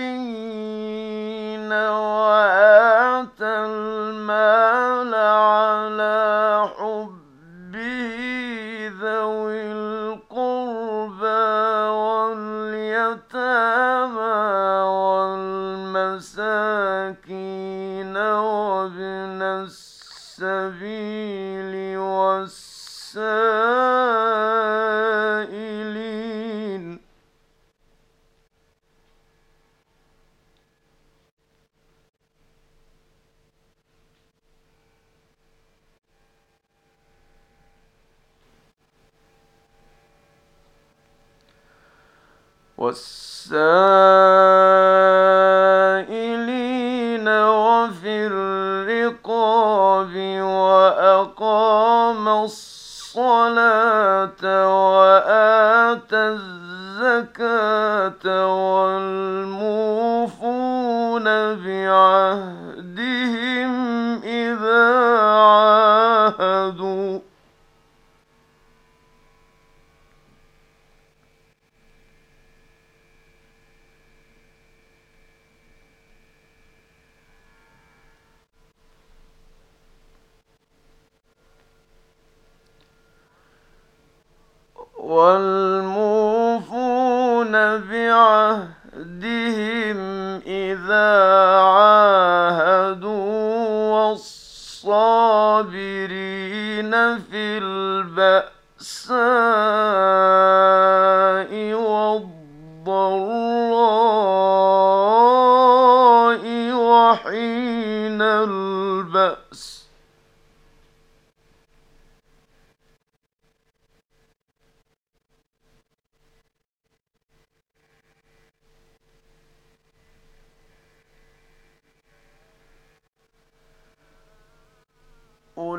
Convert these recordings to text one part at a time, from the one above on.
عن وآتى الزكاة والموفون بعهدهم إذا عاهدوا والموفون بعهدهم إذا عاهدوا والصابرين في البأساء والضراء وحين البأس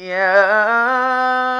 yeah.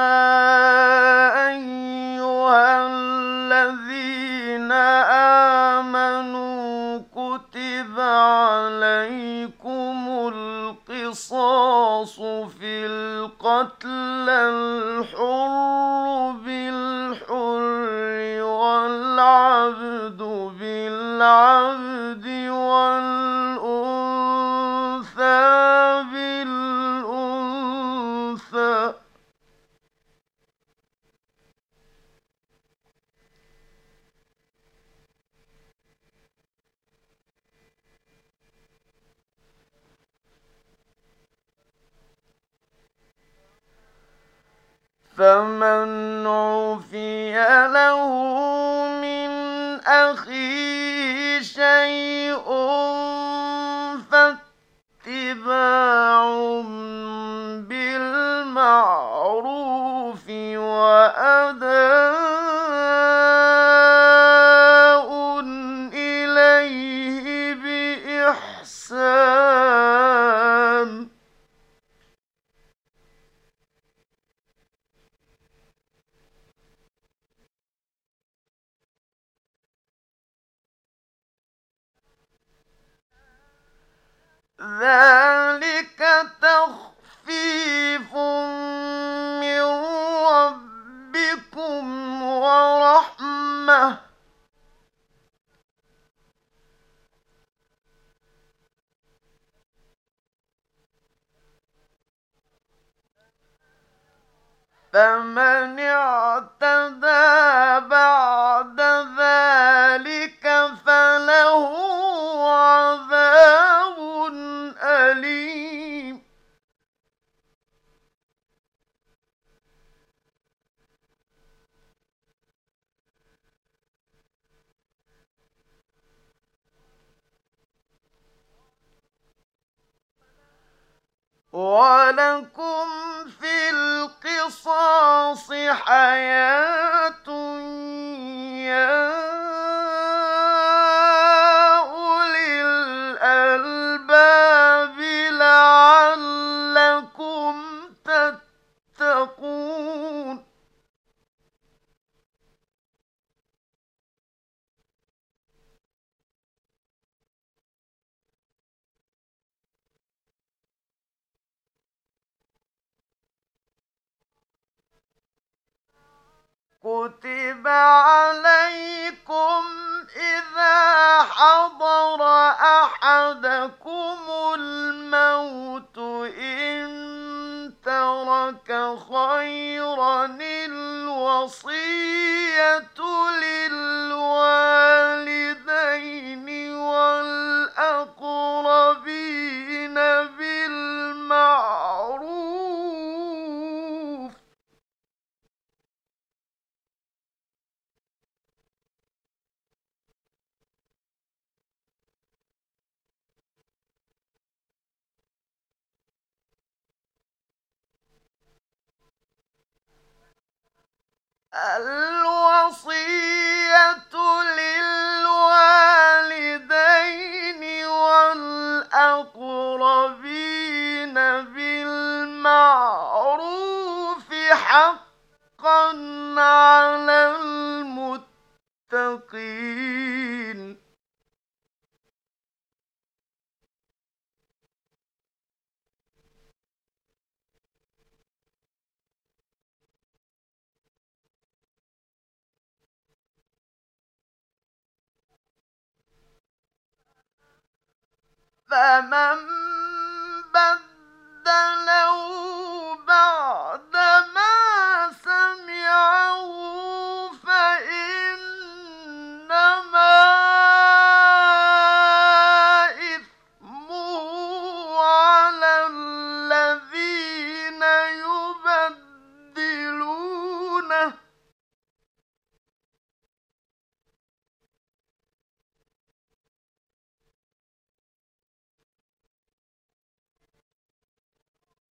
كتب عليكم إذا حضر أحدكم الموت إن ترك خيرا الوصية الوصية للوالد من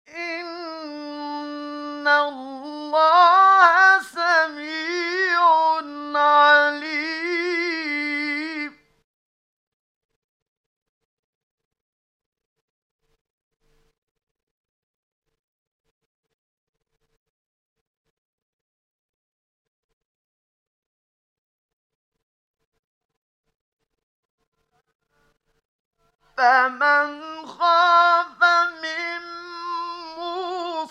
إن الله سميع عليم فمن خاف من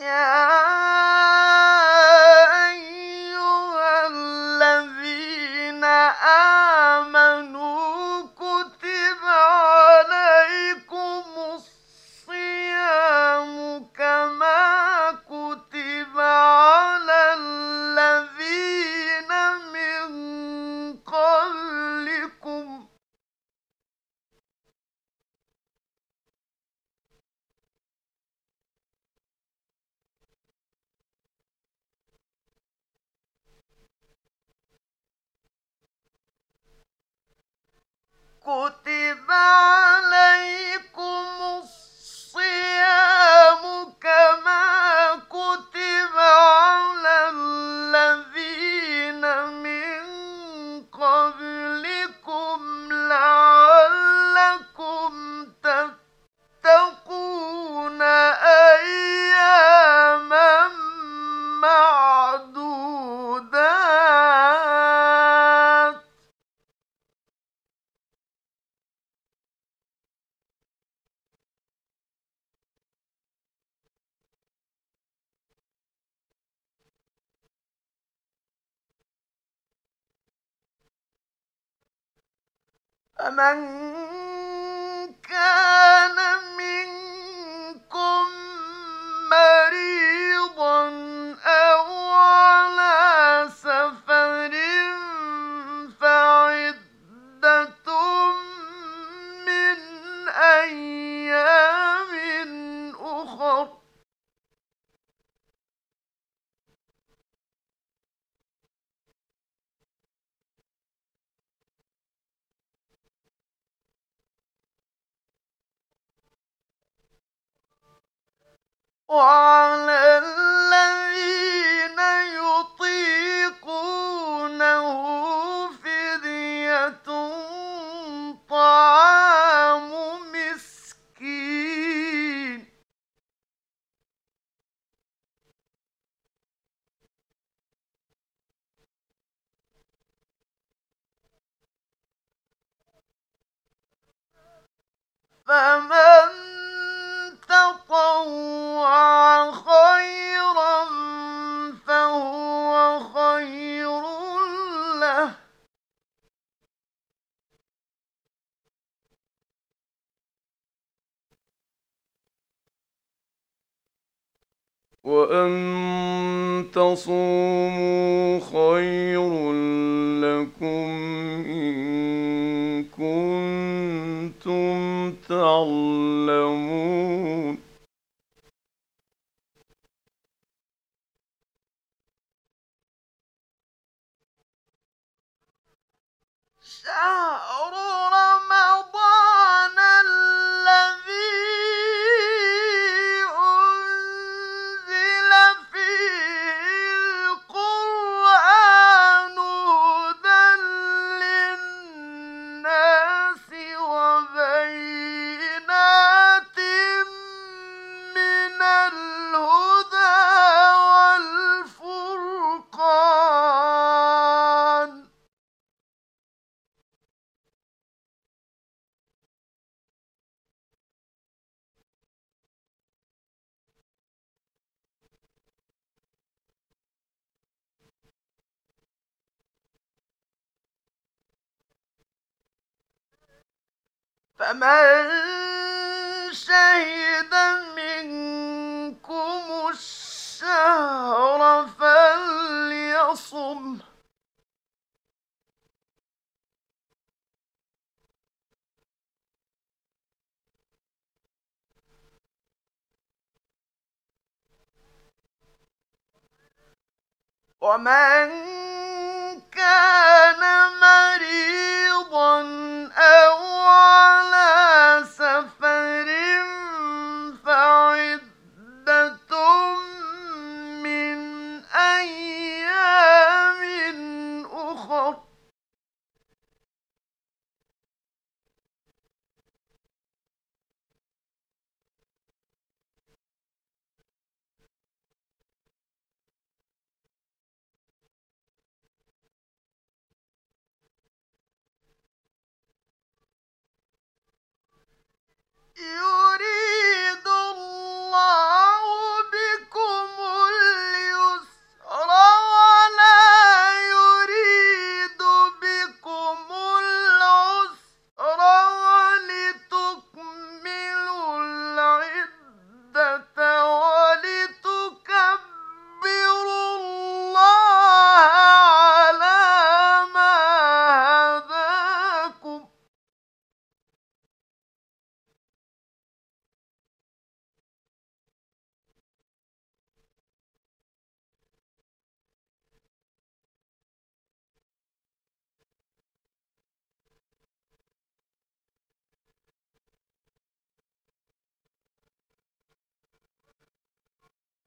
呀。فمن وعلى وأن تصوموا خير لكم إن كنتم تعلمون شهر فمن شهد منكم الشهر فليصم. ومن كان مريضا أو على سفر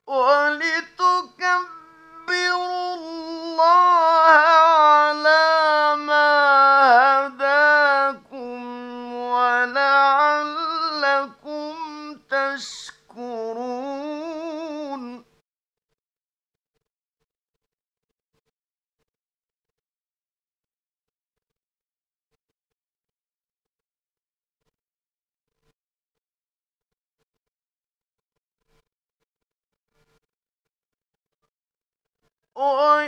ولتكبروا الله Oi,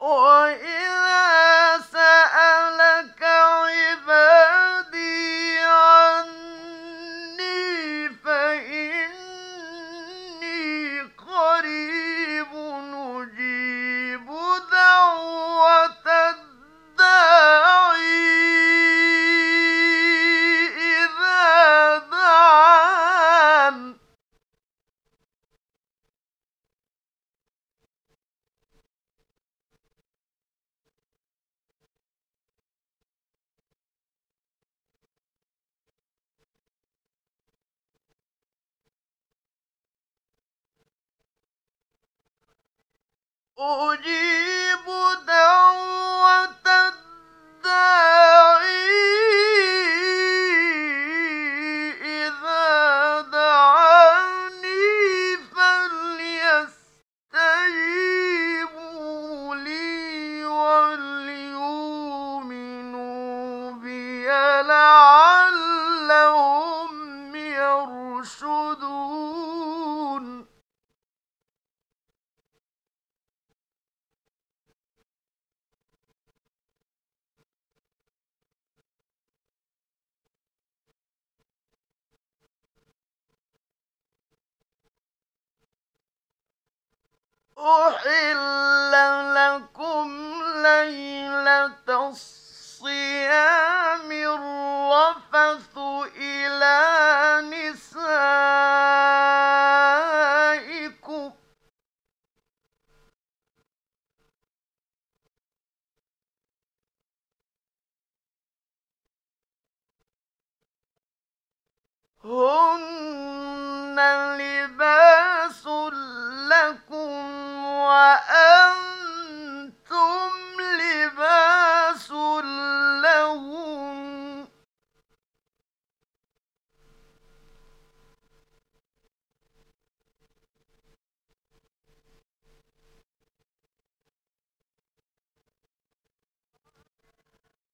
وإذا سألت onde أحل لكم ليلة الصلاة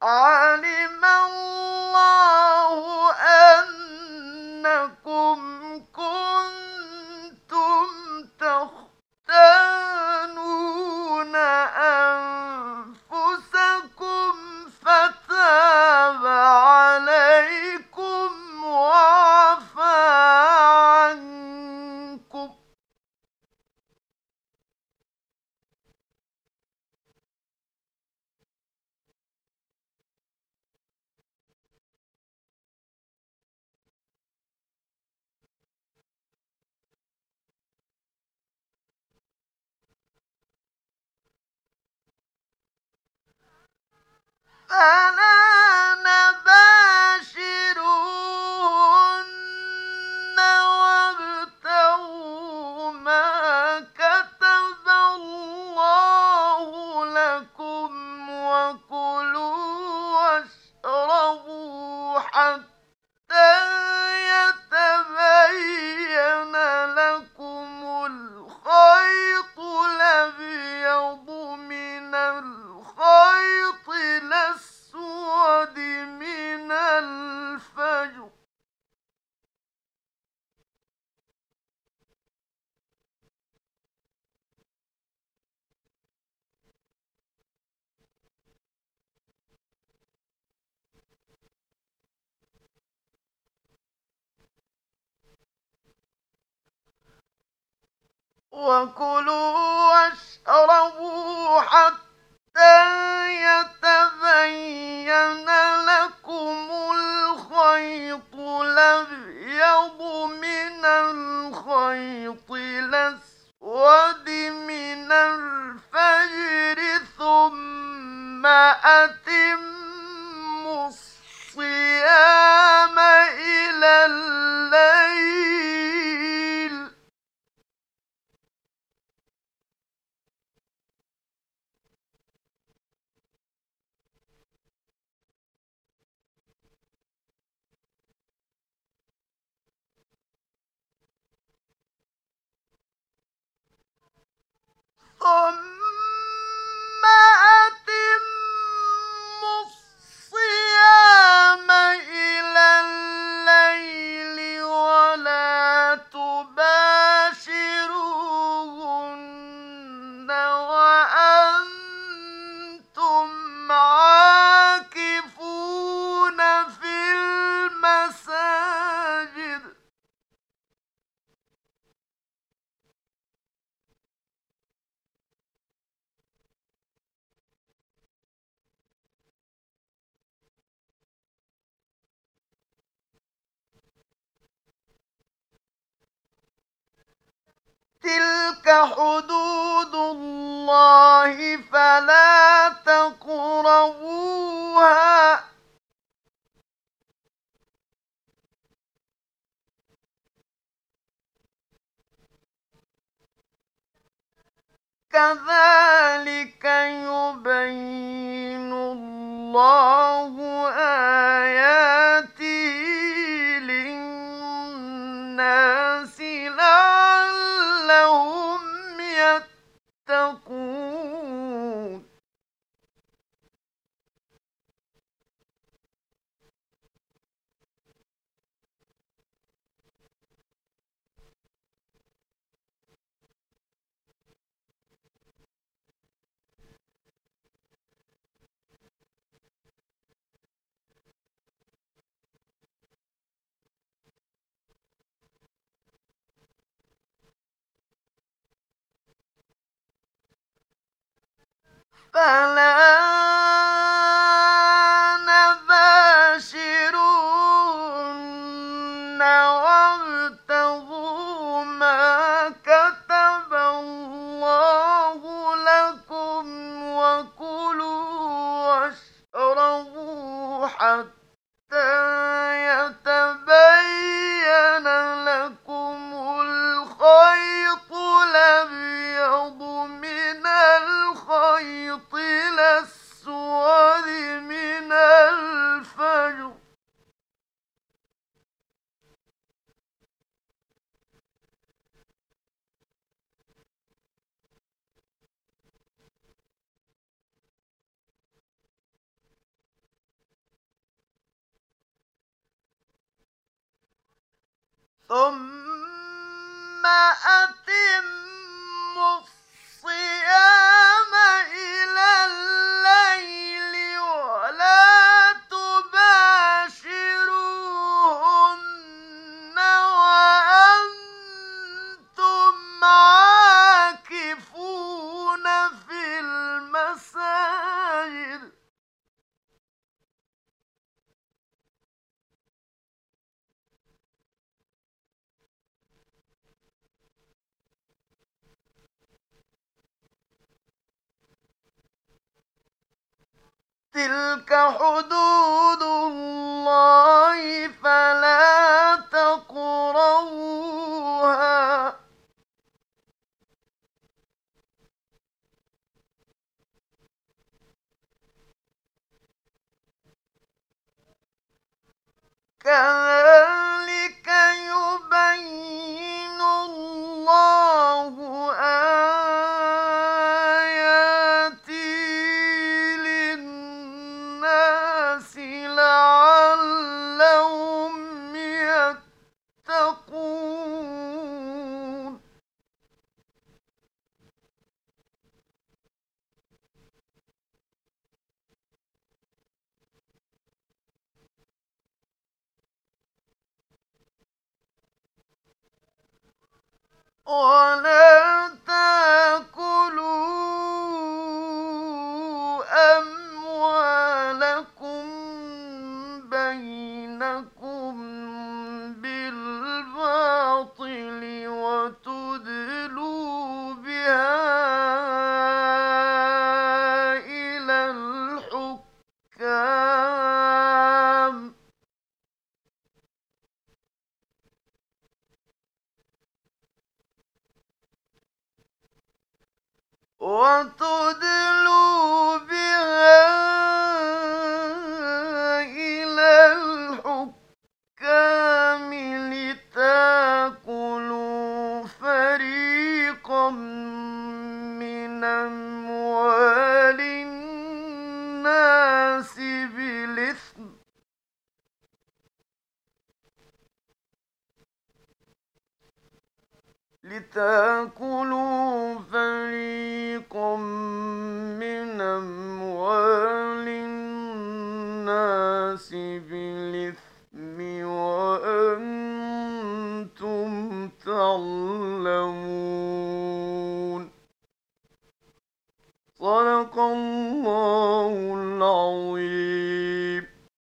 علم الله Ah. فلا تقربوها. كذلك يبين الله آياته فكلوا واشربوا حتى قل وتدلوا